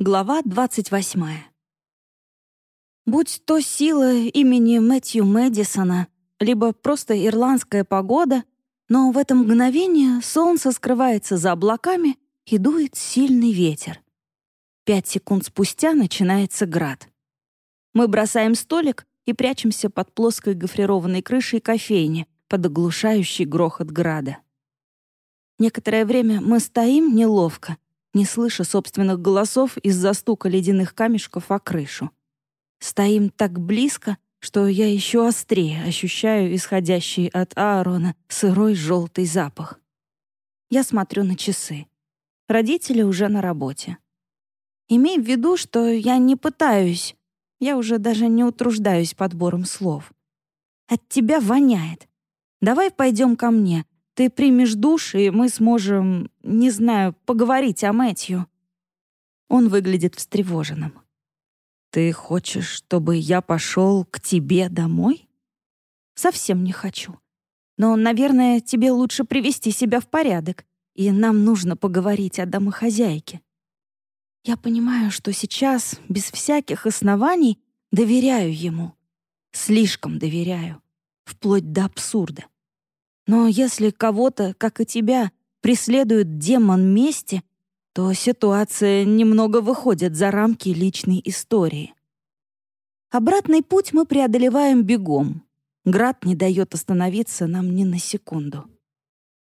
Глава 28. Будь то сила имени Мэтью Мэдисона, либо просто ирландская погода, но в это мгновение солнце скрывается за облаками и дует сильный ветер. Пять секунд спустя начинается град. Мы бросаем столик и прячемся под плоской гофрированной крышей кофейни под оглушающий грохот града. Некоторое время мы стоим неловко, не слыша собственных голосов из-за стука ледяных камешков о крышу. Стоим так близко, что я еще острее ощущаю исходящий от Аарона сырой желтый запах. Я смотрю на часы. Родители уже на работе. Имей в виду, что я не пытаюсь, я уже даже не утруждаюсь подбором слов. От тебя воняет. Давай пойдем ко мне, ты примешь душ, и мы сможем, не знаю, поговорить о Мэтью». Он выглядит встревоженным. «Ты хочешь, чтобы я пошел к тебе домой?» «Совсем не хочу. Но, наверное, тебе лучше привести себя в порядок, и нам нужно поговорить о домохозяйке». Я понимаю, что сейчас, без всяких оснований, доверяю ему. Слишком доверяю. Вплоть до абсурда. Но если кого-то, как и тебя, преследует демон мести, то ситуация немного выходит за рамки личной истории. Обратный путь мы преодолеваем бегом. Град не дает остановиться нам ни на секунду.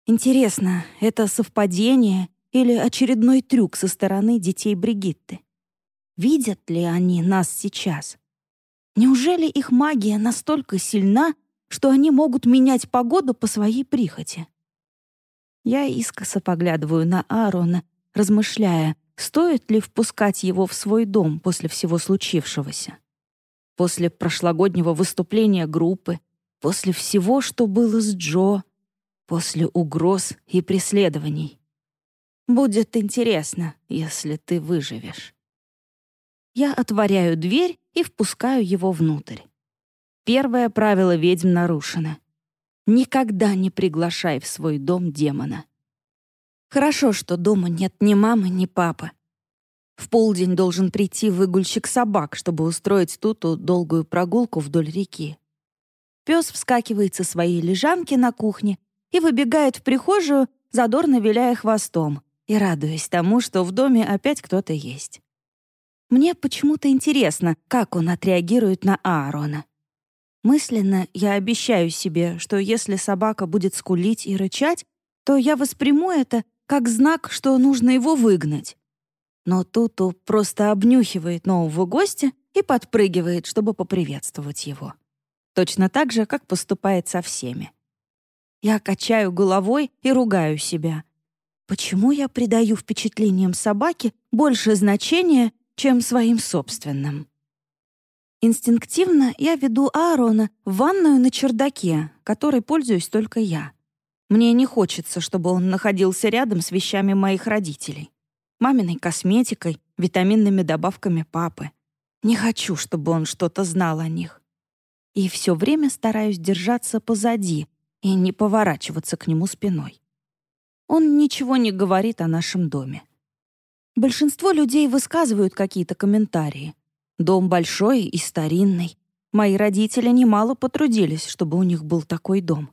Интересно, это совпадение или очередной трюк со стороны детей Бригитты? Видят ли они нас сейчас? Неужели их магия настолько сильна, что они могут менять погоду по своей прихоти. Я искоса поглядываю на Аарона, размышляя, стоит ли впускать его в свой дом после всего случившегося. После прошлогоднего выступления группы, после всего, что было с Джо, после угроз и преследований. Будет интересно, если ты выживешь. Я отворяю дверь и впускаю его внутрь. Первое правило ведьм нарушено. Никогда не приглашай в свой дом демона. Хорошо, что дома нет ни мамы, ни папы. В полдень должен прийти выгульщик собак, чтобы устроить Туту долгую прогулку вдоль реки. Пес вскакивает со своей лежанки на кухне и выбегает в прихожую, задорно виляя хвостом и радуясь тому, что в доме опять кто-то есть. Мне почему-то интересно, как он отреагирует на Аарона. Мысленно я обещаю себе, что если собака будет скулить и рычать, то я восприму это как знак, что нужно его выгнать. Но Туту просто обнюхивает нового гостя и подпрыгивает, чтобы поприветствовать его. Точно так же, как поступает со всеми. Я качаю головой и ругаю себя. Почему я придаю впечатлениям собаки больше значения, чем своим собственным? Инстинктивно я веду Аарона в ванную на чердаке, которой пользуюсь только я. Мне не хочется, чтобы он находился рядом с вещами моих родителей. Маминой косметикой, витаминными добавками папы. Не хочу, чтобы он что-то знал о них. И все время стараюсь держаться позади и не поворачиваться к нему спиной. Он ничего не говорит о нашем доме. Большинство людей высказывают какие-то комментарии, Дом большой и старинный. Мои родители немало потрудились, чтобы у них был такой дом.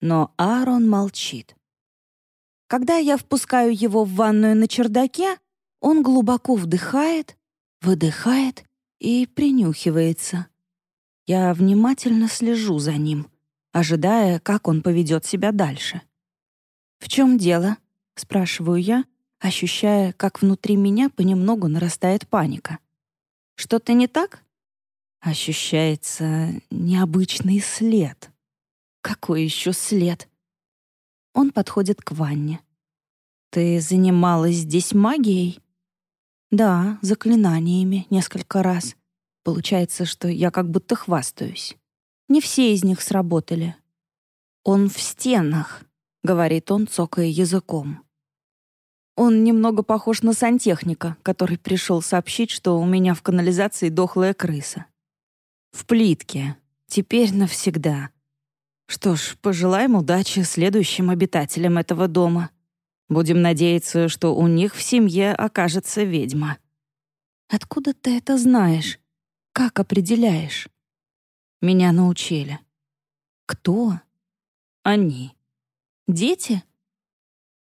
Но Аарон молчит. Когда я впускаю его в ванную на чердаке, он глубоко вдыхает, выдыхает и принюхивается. Я внимательно слежу за ним, ожидая, как он поведет себя дальше. «В чем дело?» — спрашиваю я, ощущая, как внутри меня понемногу нарастает паника. Что-то не так? Ощущается необычный след. Какой еще след? Он подходит к ванне. Ты занималась здесь магией? Да, заклинаниями несколько раз. Получается, что я как будто хвастаюсь. Не все из них сработали. Он в стенах, говорит он, цокая языком. Он немного похож на сантехника, который пришел сообщить, что у меня в канализации дохлая крыса. В плитке. Теперь навсегда. Что ж, пожелаем удачи следующим обитателям этого дома. Будем надеяться, что у них в семье окажется ведьма. Откуда ты это знаешь? Как определяешь? Меня научили. Кто? Они. Дети?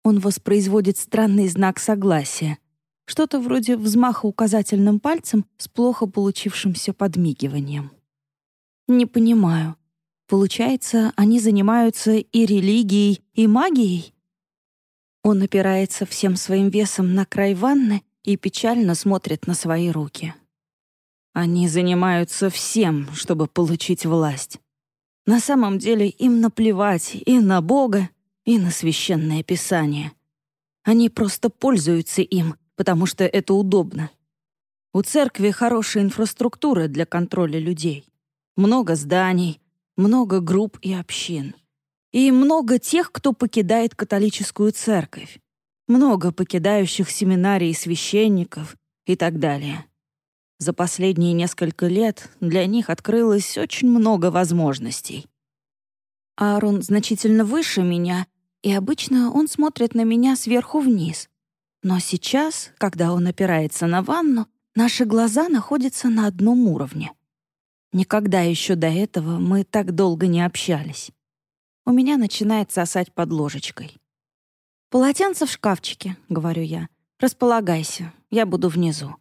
Он воспроизводит странный знак согласия. Что-то вроде взмаха указательным пальцем с плохо получившимся подмигиванием. Не понимаю. Получается, они занимаются и религией, и магией? Он опирается всем своим весом на край ванны и печально смотрит на свои руки. Они занимаются всем, чтобы получить власть. На самом деле им наплевать и на Бога, и на священное писание. Они просто пользуются им, потому что это удобно. У церкви хорошая инфраструктура для контроля людей. Много зданий, много групп и общин. И много тех, кто покидает католическую церковь. Много покидающих семинарии священников и так далее. За последние несколько лет для них открылось очень много возможностей. Аарон значительно выше меня, и обычно он смотрит на меня сверху вниз. Но сейчас, когда он опирается на ванну, наши глаза находятся на одном уровне. Никогда еще до этого мы так долго не общались. У меня начинает сосать под ложечкой. «Полотенце в шкафчике», — говорю я. «Располагайся, я буду внизу».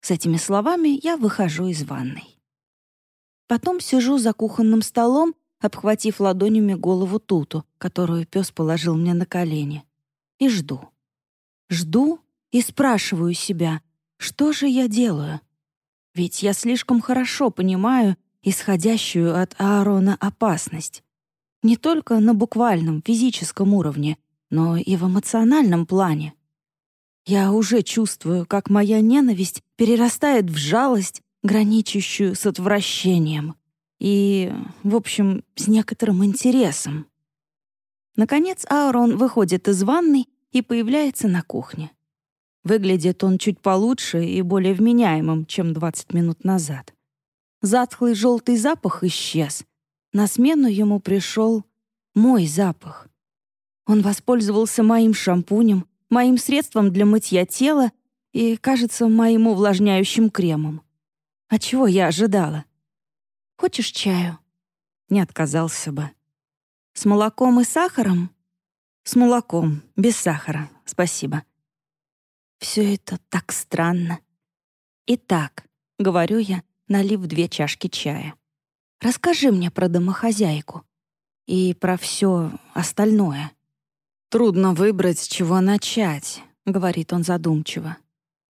С этими словами я выхожу из ванной. Потом сижу за кухонным столом, обхватив ладонями голову Туту, которую пес положил мне на колени, и жду. Жду и спрашиваю себя, что же я делаю? Ведь я слишком хорошо понимаю исходящую от Аарона опасность. Не только на буквальном физическом уровне, но и в эмоциональном плане. Я уже чувствую, как моя ненависть перерастает в жалость, граничащую с отвращением. И, в общем, с некоторым интересом. Наконец Аарон выходит из ванной и появляется на кухне. Выглядит он чуть получше и более вменяемым, чем 20 минут назад. Затхлый желтый запах исчез, на смену ему пришел мой запах. Он воспользовался моим шампунем, моим средством для мытья тела и, кажется, моим увлажняющим кремом. А чего я ожидала? Хочешь чаю? Не отказался бы. С молоком и сахаром? С молоком, без сахара, спасибо. Все это так странно. Итак, говорю я, налив две чашки чая. Расскажи мне про домохозяйку и про все остальное. Трудно выбрать, с чего начать, говорит он задумчиво.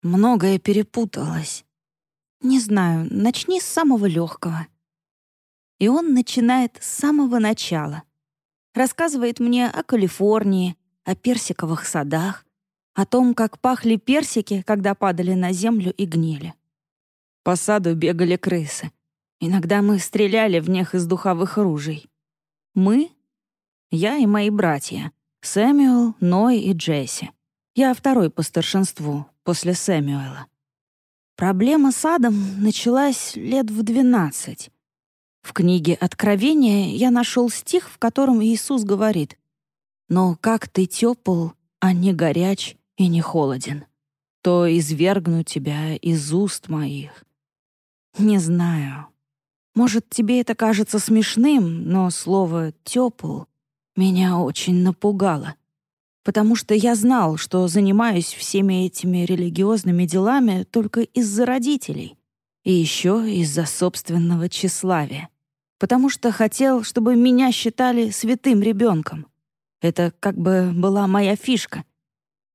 Многое перепуталось. Не знаю, начни с самого легкого. И он начинает с самого начала. Рассказывает мне о Калифорнии, о персиковых садах, о том, как пахли персики, когда падали на землю и гнили. По саду бегали крысы. Иногда мы стреляли в них из духовых ружей. Мы? Я и мои братья. Сэмюэл, Ной и Джесси. Я второй по старшинству, после Сэмюэла. Проблема с адом началась лет в двенадцать. В книге «Откровение» я нашел стих, в котором Иисус говорит «Но как ты тепл, а не горяч и не холоден, то извергну тебя из уст моих». Не знаю, может, тебе это кажется смешным, но слово «тёпл» меня очень напугало, потому что я знал, что занимаюсь всеми этими религиозными делами только из-за родителей и еще из-за собственного тщеславия, потому что хотел, чтобы меня считали святым ребенком. Это как бы была моя фишка.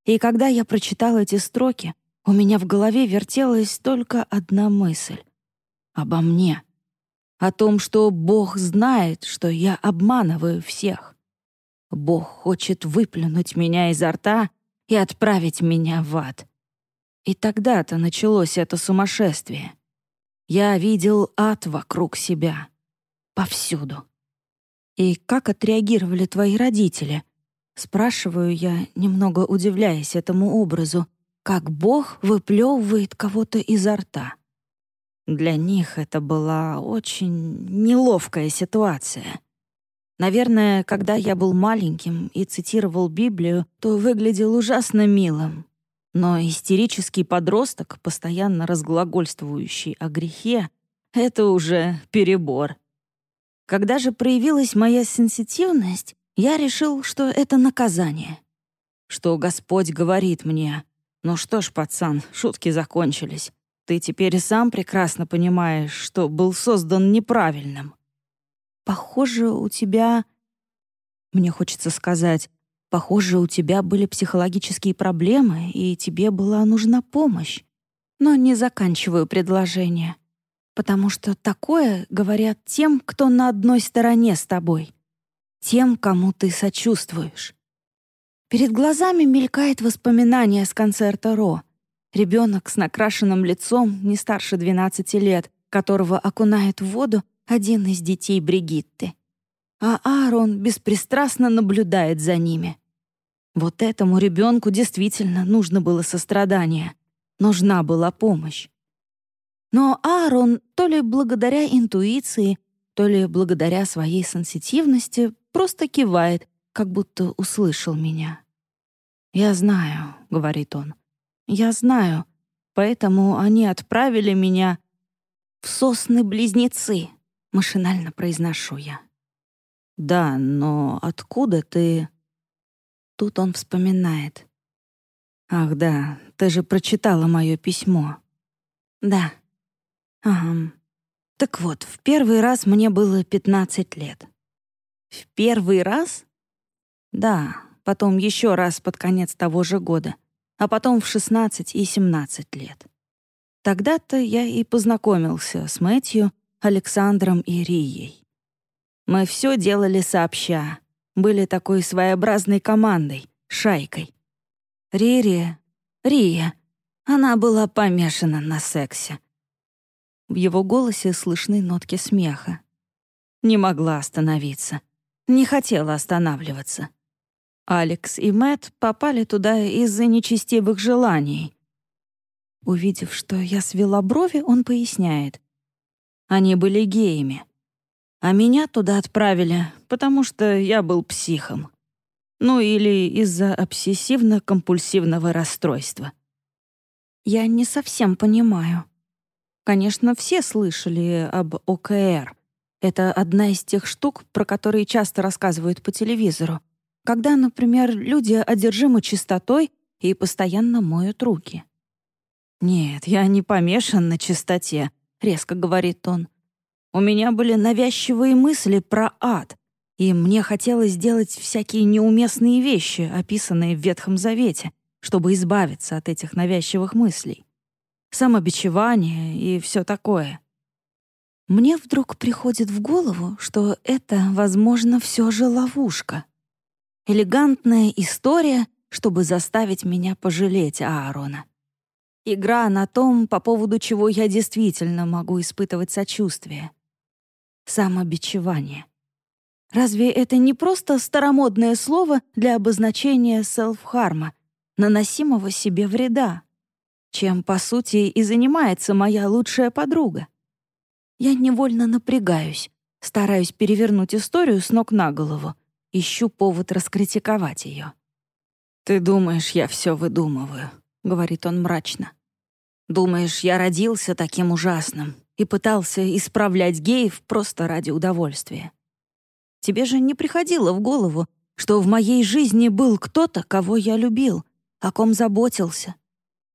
И когда я прочитал эти строки, у меня в голове вертелась только одна мысль — обо мне — о том, что Бог знает, что я обманываю всех. Бог хочет выплюнуть меня изо рта и отправить меня в ад. И тогда-то началось это сумасшествие. Я видел ад вокруг себя. Повсюду. «И как отреагировали твои родители?» Спрашиваю я, немного удивляясь этому образу, как Бог выплевывает кого-то изо рта. Для них это была очень неловкая ситуация. Наверное, когда я был маленьким и цитировал Библию, то выглядел ужасно милым. Но истерический подросток, постоянно разглагольствующий о грехе, это уже перебор. Когда же проявилась моя сенситивность, я решил, что это наказание. Что Господь говорит мне, «Ну что ж, пацан, шутки закончились. Ты теперь сам прекрасно понимаешь, что был создан неправильным». «Похоже, у тебя...» Мне хочется сказать, Похоже, у тебя были психологические проблемы, и тебе была нужна помощь. Но не заканчиваю предложение, потому что такое говорят тем, кто на одной стороне с тобой, тем, кому ты сочувствуешь. Перед глазами мелькает воспоминание с концерта Ро. Ребенок с накрашенным лицом, не старше 12 лет, которого окунает в воду один из детей Бригитты а Аарон беспристрастно наблюдает за ними. Вот этому ребенку действительно нужно было сострадание, нужна была помощь. Но Аарон то ли благодаря интуиции, то ли благодаря своей сенситивности просто кивает, как будто услышал меня. «Я знаю», — говорит он, — «я знаю, поэтому они отправили меня в сосны-близнецы», — машинально произношу я. «Да, но откуда ты...» Тут он вспоминает. «Ах да, ты же прочитала мое письмо». «Да». «Ага. Так вот, в первый раз мне было 15 лет». «В первый раз?» «Да, потом еще раз под конец того же года, а потом в 16 и 17 лет». Тогда-то я и познакомился с Мэтью, Александром и Рией. Мы все делали сообща. Были такой своеобразной командой, шайкой. Ририя, Рия, она была помешана на сексе. В его голосе слышны нотки смеха. Не могла остановиться. Не хотела останавливаться. Алекс и Мэт попали туда из-за нечестивых желаний. Увидев, что я свела брови, он поясняет. Они были геями. А меня туда отправили, потому что я был психом. Ну или из-за обсессивно-компульсивного расстройства. Я не совсем понимаю. Конечно, все слышали об ОКР. Это одна из тех штук, про которые часто рассказывают по телевизору. Когда, например, люди одержимы чистотой и постоянно моют руки. «Нет, я не помешан на чистоте», — резко говорит он. У меня были навязчивые мысли про ад, и мне хотелось сделать всякие неуместные вещи, описанные в Ветхом Завете, чтобы избавиться от этих навязчивых мыслей. Самобичевание и все такое. Мне вдруг приходит в голову, что это, возможно, все же ловушка. Элегантная история, чтобы заставить меня пожалеть Аарона. Игра на том, по поводу чего я действительно могу испытывать сочувствие самобичевание. Разве это не просто старомодное слово для обозначения селф-харма, наносимого себе вреда, чем, по сути, и занимается моя лучшая подруга? Я невольно напрягаюсь, стараюсь перевернуть историю с ног на голову, ищу повод раскритиковать ее. «Ты думаешь, я все выдумываю», — говорит он мрачно. «Думаешь, я родился таким ужасным, и пытался исправлять геев просто ради удовольствия. Тебе же не приходило в голову, что в моей жизни был кто-то, кого я любил, о ком заботился,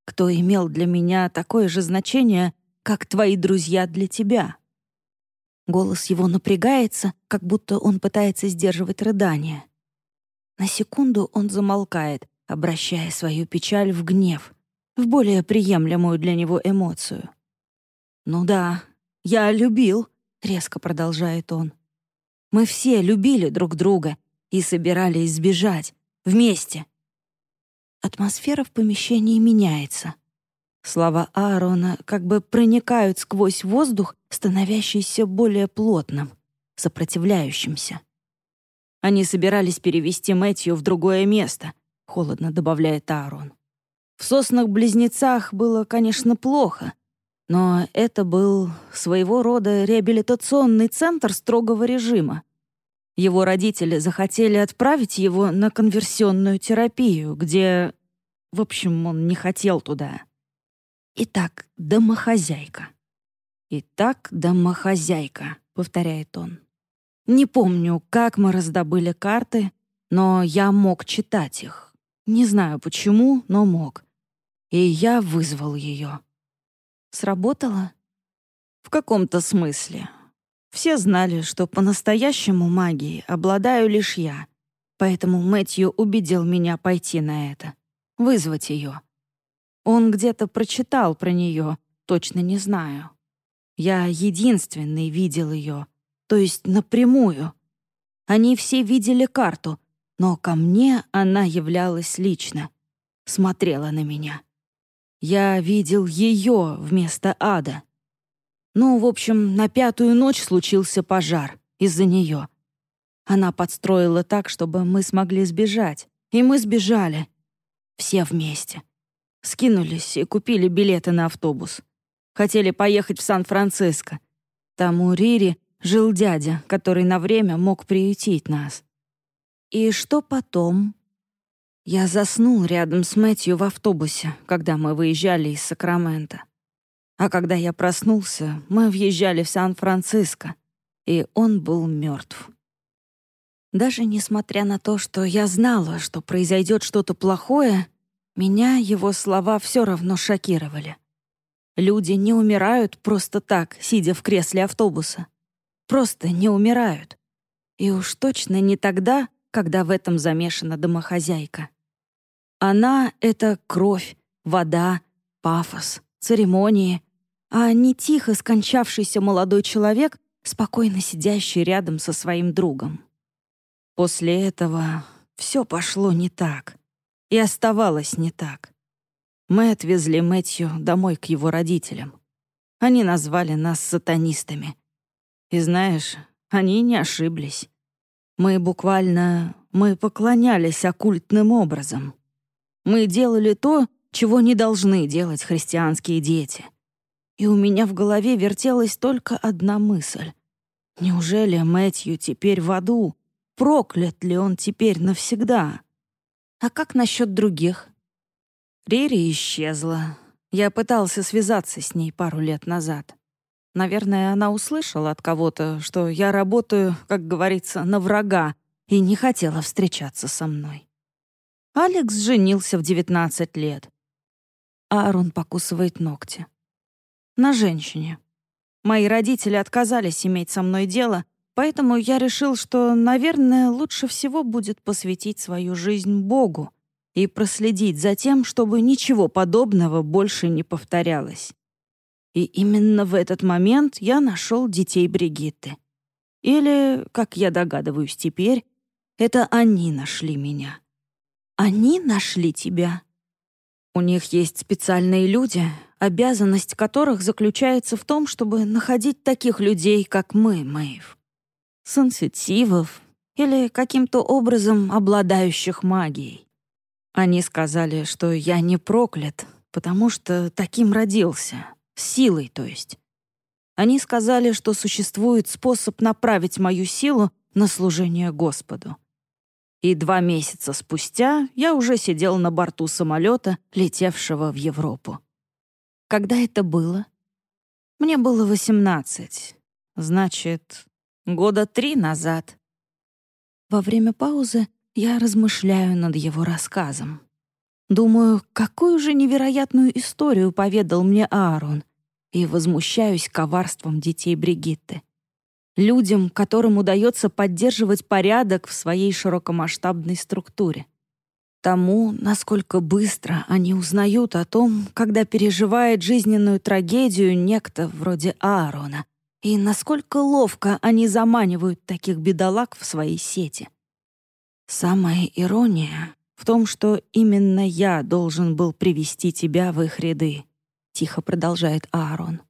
кто имел для меня такое же значение, как твои друзья для тебя. Голос его напрягается, как будто он пытается сдерживать рыдание. На секунду он замолкает, обращая свою печаль в гнев, в более приемлемую для него эмоцию — «Ну да, я любил», — резко продолжает он. «Мы все любили друг друга и собирались сбежать. Вместе». Атмосфера в помещении меняется. Слова Аарона как бы проникают сквозь воздух, становящийся более плотным, сопротивляющимся. Они собирались перевести Мэтью в другое место, холодно добавляет Аарон. В соснах-близнецах было, конечно, плохо, но это был своего рода реабилитационный центр строгого режима. Его родители захотели отправить его на конверсионную терапию, где... В общем, он не хотел туда. Итак, домохозяйка. Итак, домохозяйка, повторяет он. Не помню, как мы раздобыли карты, но я мог читать их. Не знаю почему, но мог. И я вызвал ее. Сработало? В каком-то смысле. Все знали, что по-настоящему магией обладаю лишь я, поэтому Мэтью убедил меня пойти на это, вызвать ее. Он где-то прочитал про нее, точно не знаю. Я единственный видел ее, то есть напрямую. Они все видели карту, но ко мне она являлась лично, смотрела на меня. Я видел ее вместо ада. Ну, в общем, на пятую ночь случился пожар из-за нее. Она подстроила так, чтобы мы смогли сбежать. И мы сбежали. Все вместе. Скинулись и купили билеты на автобус. Хотели поехать в Сан-Франциско. Там у Рири жил дядя, который на время мог приютить нас. И что потом? Я заснул рядом с Мэтью в автобусе, когда мы выезжали из Сакрамента. А когда я проснулся, мы въезжали в Сан-Франциско, и он был мертв. Даже несмотря на то, что я знала, что произойдет что-то плохое, меня его слова все равно шокировали. Люди не умирают просто так, сидя в кресле автобуса. Просто не умирают. И уж точно не тогда, когда в этом замешана домохозяйка. Она — это кровь, вода, пафос, церемонии, а не тихо скончавшийся молодой человек, спокойно сидящий рядом со своим другом. После этого все пошло не так. И оставалось не так. Мы отвезли Мэтью домой к его родителям. Они назвали нас сатанистами. И знаешь, они не ошиблись. Мы буквально... Мы поклонялись оккультным образом. Мы делали то, чего не должны делать христианские дети — и у меня в голове вертелась только одна мысль. Неужели Мэтью теперь в аду? Проклят ли он теперь навсегда? А как насчет других? Рири исчезла. Я пытался связаться с ней пару лет назад. Наверное, она услышала от кого-то, что я работаю, как говорится, на врага, и не хотела встречаться со мной. Алекс женился в 19 лет. Аарон покусывает ногти на женщине. Мои родители отказались иметь со мной дело, поэтому я решил, что, наверное, лучше всего будет посвятить свою жизнь Богу и проследить за тем, чтобы ничего подобного больше не повторялось. И именно в этот момент я нашел детей Бригитты. Или, как я догадываюсь теперь, это они нашли меня. Они нашли тебя. У них есть специальные люди, обязанность которых заключается в том, чтобы находить таких людей, как мы, Мэйв. Сенситивов или каким-то образом обладающих магией. Они сказали, что я не проклят, потому что таким родился, силой, то есть. Они сказали, что существует способ направить мою силу на служение Господу. И два месяца спустя я уже сидел на борту самолета, летевшего в Европу. Когда это было? Мне было восемнадцать. Значит, года три назад. Во время паузы я размышляю над его рассказом. Думаю, какую же невероятную историю поведал мне Аарон, и возмущаюсь коварством детей Бригитты. Людям, которым удается поддерживать порядок в своей широкомасштабной структуре тому, насколько быстро они узнают о том, когда переживает жизненную трагедию некто вроде Аарона, и насколько ловко они заманивают таких бедолаг в свои сети. Самая ирония в том, что именно я должен был привести тебя в их ряды, тихо продолжает Аарон.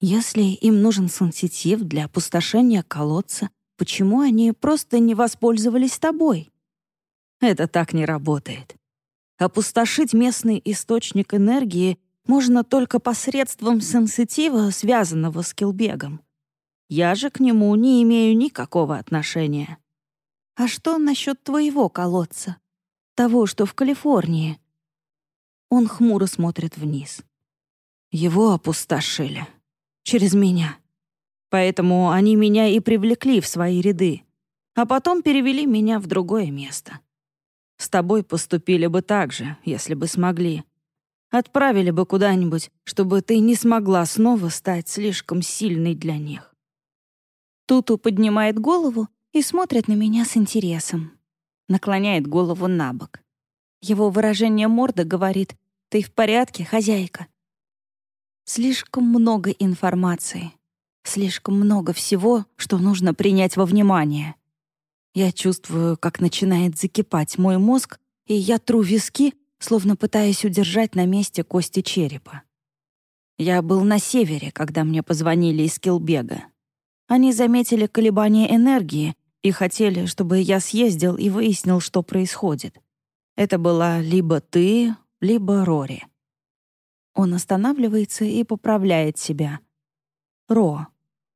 Если им нужен сенситив для опустошения колодца, почему они просто не воспользовались тобой? Это так не работает. Опустошить местный источник энергии можно только посредством сенситива, связанного с килбегом. Я же к нему не имею никакого отношения. А что насчет твоего колодца? Того, что в Калифорнии? Он хмуро смотрит вниз. Его опустошили. Через меня. Поэтому они меня и привлекли в свои ряды, а потом перевели меня в другое место. С тобой поступили бы так же, если бы смогли. Отправили бы куда-нибудь, чтобы ты не смогла снова стать слишком сильной для них. Туту поднимает голову и смотрит на меня с интересом. Наклоняет голову на бок. Его выражение морды говорит «Ты в порядке, хозяйка?» Слишком много информации. Слишком много всего, что нужно принять во внимание. Я чувствую, как начинает закипать мой мозг, и я тру виски, словно пытаясь удержать на месте кости черепа. Я был на севере, когда мне позвонили из Килбега. Они заметили колебания энергии и хотели, чтобы я съездил и выяснил, что происходит. Это была либо ты, либо Рори. Он останавливается и поправляет себя. Ро.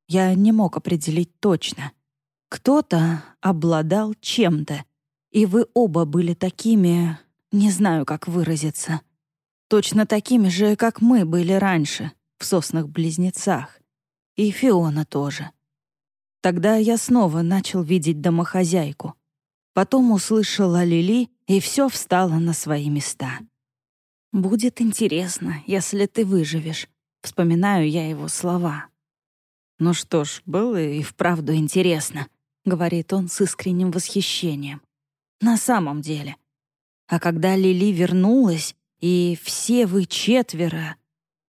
Я не мог определить точно. Кто-то обладал чем-то, и вы оба были такими, не знаю, как выразиться, точно такими же, как мы были раньше, в соснах-близнецах. И Фиона тоже. Тогда я снова начал видеть домохозяйку. Потом услышала Лили, и все встало на свои места. «Будет интересно, если ты выживешь», — вспоминаю я его слова. «Ну что ж, было и вправду интересно», — говорит он с искренним восхищением. «На самом деле. А когда Лили вернулась, и все вы четверо...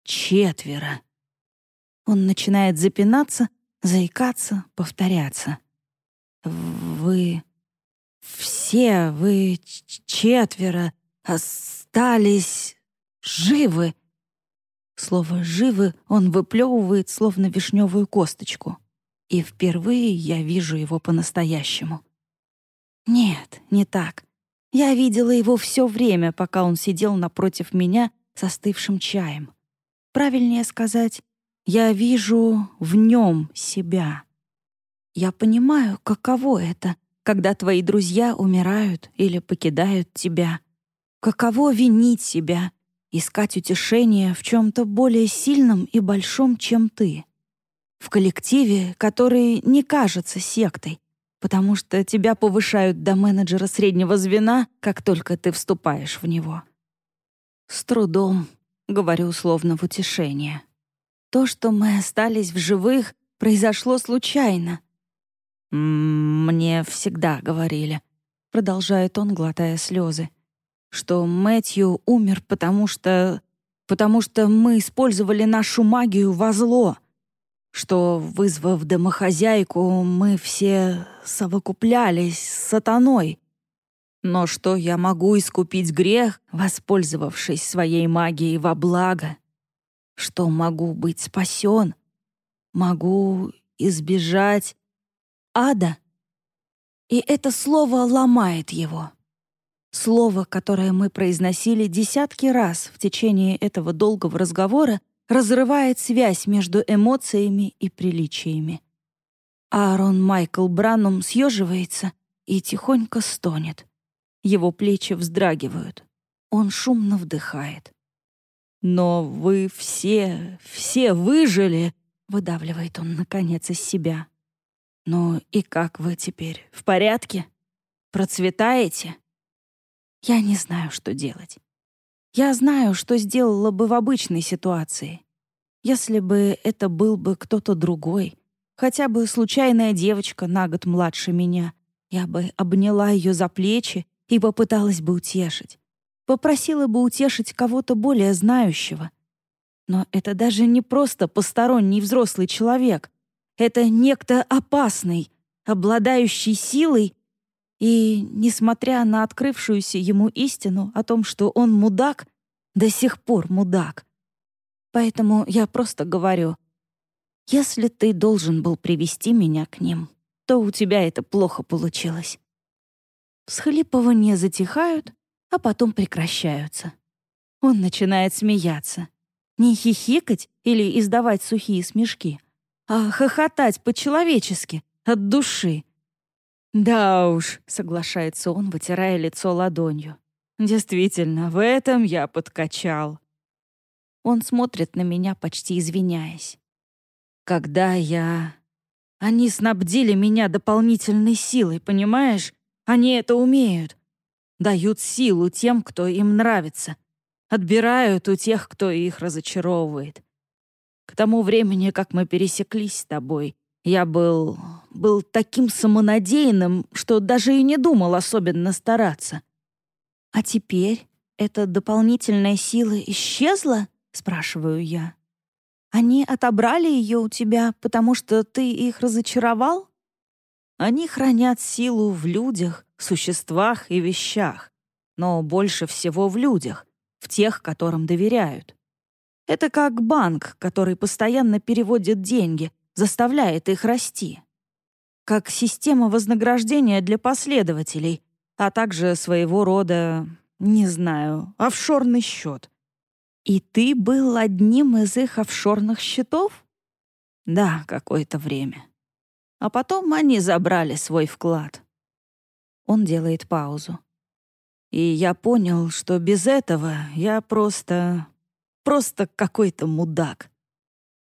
Четверо...» Он начинает запинаться, заикаться, повторяться. «Вы... все вы четверо остались живы!» Слово «живы» он выплевывает, словно вишневую косточку. И впервые я вижу его по-настоящему. Нет, не так. Я видела его все время, пока он сидел напротив меня с остывшим чаем. Правильнее сказать, я вижу в нем себя. Я понимаю, каково это, когда твои друзья умирают или покидают тебя. Каково винить себя, искать утешение в чем-то более сильном и большом, чем ты. В коллективе, который не кажется сектой, потому что тебя повышают до менеджера среднего звена, как только ты вступаешь в него. С трудом, говорю условно в утешение. То, что мы остались в живых, произошло случайно. «Мне всегда говорили», — продолжает он, глотая слезы, «что Мэтью умер, потому что... потому что мы использовали нашу магию во зло, что, вызвав домохозяйку, мы все совокуплялись с сатаной. Но что я могу искупить грех, воспользовавшись своей магией во благо?» что могу быть спасен, могу избежать ада. И это слово ломает его. Слово, которое мы произносили десятки раз в течение этого долгого разговора, разрывает связь между эмоциями и приличиями. Аарон Майкл Бранум съеживается и тихонько стонет. Его плечи вздрагивают. Он шумно вдыхает. «Но вы все, все выжили!» — выдавливает он, наконец, из себя. «Ну и как вы теперь? В порядке? Процветаете?» Я не знаю, что делать. Я знаю, что сделала бы в обычной ситуации. Если бы это был бы кто-то другой, хотя бы случайная девочка на год младше меня, я бы обняла ее за плечи и попыталась бы утешить попросила бы утешить кого-то более знающего. Но это даже не просто посторонний взрослый человек. Это некто опасный, обладающий силой и, несмотря на открывшуюся ему истину о том, что он мудак, до сих пор мудак. Поэтому я просто говорю, если ты должен был привести меня к ним, то у тебя это плохо получилось. Всхлипывания затихают, а потом прекращаются. Он начинает смеяться. Не хихикать или издавать сухие смешки, а хохотать по-человечески, от души. «Да уж», — соглашается он, вытирая лицо ладонью. Действительно, в этом я подкачал. Он смотрит на меня, почти извиняясь. Когда я... Они снабдили меня дополнительной силой, понимаешь? Они это умеют. Дают силу тем, кто им нравится. Отбирают у тех, кто их разочаровывает. К тому времени, как мы пересеклись с тобой, я был... был таким самонадеянным, что даже и не думал особенно стараться. А теперь эта дополнительная сила исчезла? Спрашиваю я. Они отобрали ее у тебя, потому что ты их разочаровал? Они хранят силу в людях, существах и вещах, но больше всего в людях, в тех, которым доверяют. Это как банк, который постоянно переводит деньги, заставляет их расти. Как система вознаграждения для последователей, а также своего рода, не знаю, офшорный счет. И ты был одним из их офшорных счетов? Да, какое-то время. А потом они забрали свой вклад. Он делает паузу. И я понял, что без этого я просто... просто какой-то мудак.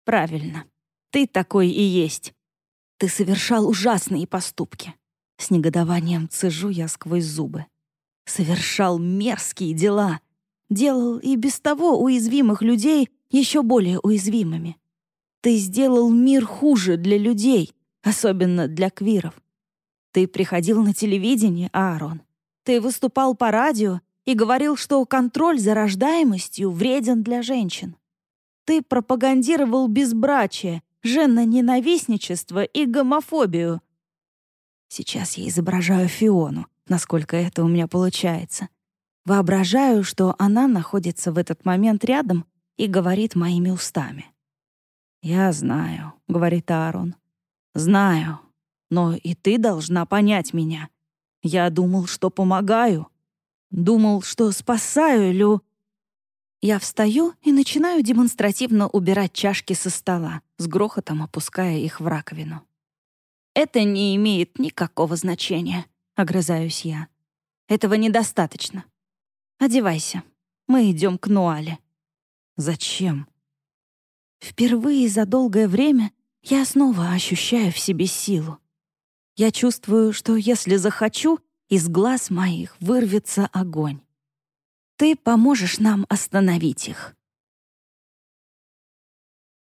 Правильно. Ты такой и есть. Ты совершал ужасные поступки. С негодованием цежу я сквозь зубы. Совершал мерзкие дела — делал и без того уязвимых людей еще более уязвимыми. Ты сделал мир хуже для людей, особенно для квиров. Ты приходил на телевидение, Аарон. Ты выступал по радио и говорил, что контроль за рождаемостью вреден для женщин. Ты пропагандировал безбрачие, женоненавистничество и гомофобию. Сейчас я изображаю Фиону, насколько это у меня получается — Воображаю, что она находится в этот момент рядом и говорит моими устами. «Я знаю», — говорит Аарон. «Знаю, но и ты должна понять меня. Я думал, что помогаю. Думал, что спасаю Лю...» Я встаю и начинаю демонстративно убирать чашки со стола, с грохотом опуская их в раковину. «Это не имеет никакого значения», — огрызаюсь я. «Этого недостаточно. Одевайся. Мы идем к Нуале». «Зачем?» Впервые за долгое время я снова ощущаю в себе силу. Я чувствую, что если захочу, из глаз моих вырвется огонь. Ты поможешь нам остановить их.